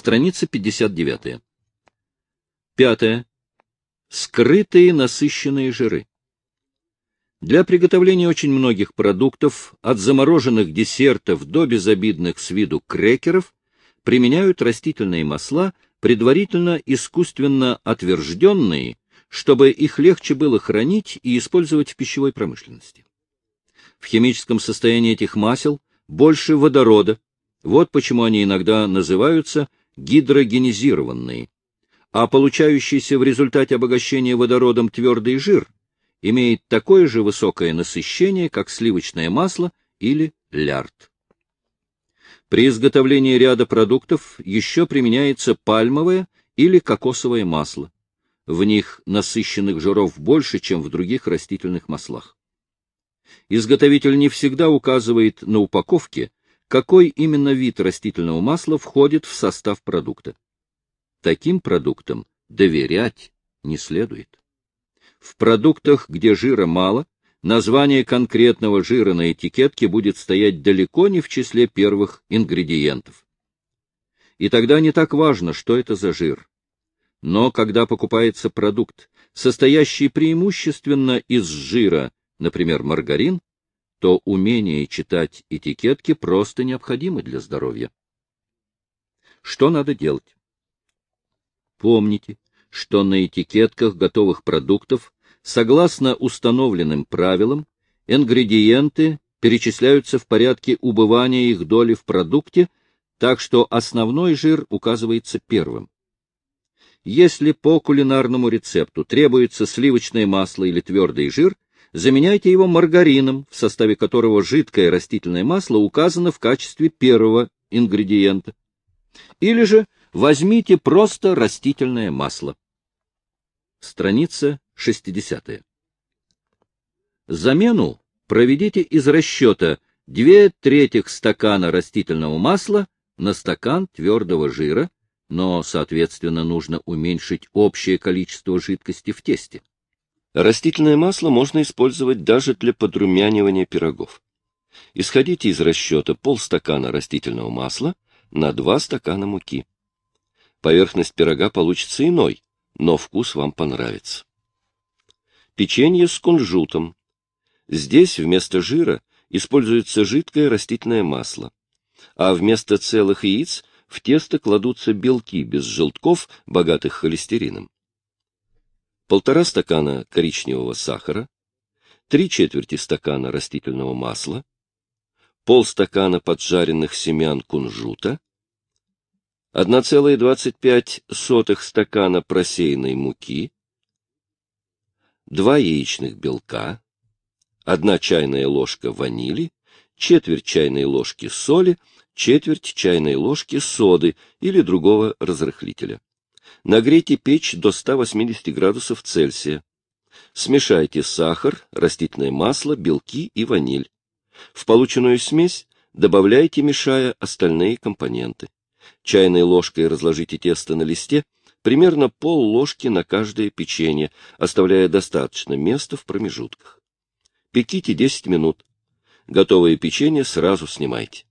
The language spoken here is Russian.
Страница 59. Пятое. Скрытые насыщенные жиры. Для приготовления очень многих продуктов, от замороженных десертов до безобидных с виду крекеров, применяют растительные масла, предварительно искусственно отвержденные, чтобы их легче было хранить и использовать в пищевой промышленности. В химическом состоянии этих масел больше водорода, вот почему они иногда называются гидрогенизированные, а получающийся в результате обогащения водородом твердый жир – имеет такое же высокое насыщение, как сливочное масло или лярд. При изготовлении ряда продуктов еще применяется пальмовое или кокосовое масло. В них насыщенных жиров больше, чем в других растительных маслах. Изготовитель не всегда указывает на упаковке, какой именно вид растительного масла входит в состав продукта. Таким продуктам доверять не следует. В продуктах, где жира мало, название конкретного жира на этикетке будет стоять далеко не в числе первых ингредиентов. И тогда не так важно, что это за жир. Но когда покупается продукт, состоящий преимущественно из жира, например, маргарин, то умение читать этикетки просто необходимо для здоровья. Что надо делать? Помните, что на этикетках готовых продуктов, согласно установленным правилам, ингредиенты перечисляются в порядке убывания их доли в продукте, так что основной жир указывается первым. Если по кулинарному рецепту требуется сливочное масло или твердый жир, заменяйте его маргарином, в составе которого жидкое растительное масло указано в качестве первого ингредиента. Или же возьмите просто растительное масло. Страница 60. Замену проведите из расчета 2 третьих стакана растительного масла на стакан твердого жира, но, соответственно, нужно уменьшить общее количество жидкости в тесте. Растительное масло можно использовать даже для подрумянивания пирогов. Исходите из расчета полстакана растительного масла на 2 стакана муки. Поверхность пирога получится иной, но вкус вам понравится. Печенье с кунжутом. Здесь вместо жира используется жидкое растительное масло, а вместо целых яиц в тесто кладутся белки без желтков, богатых холестерином. Полтора стакана коричневого сахара, три четверти стакана растительного масла, полстакана поджаренных семян кунжута, 1,25 стакана просеянной муки, 2 яичных белка, 1 чайная ложка ванили, четверть чайной ложки соли, четверть чайной ложки соды или другого разрыхлителя. Нагрейте печь до 180 градусов Цельсия. Смешайте сахар, растительное масло, белки и ваниль. В полученную смесь добавляйте, мешая остальные компоненты. Чайной ложкой разложите тесто на листе, примерно пол ложки на каждое печенье, оставляя достаточно места в промежутках. Пеките 10 минут. Готовое печенье сразу снимайте.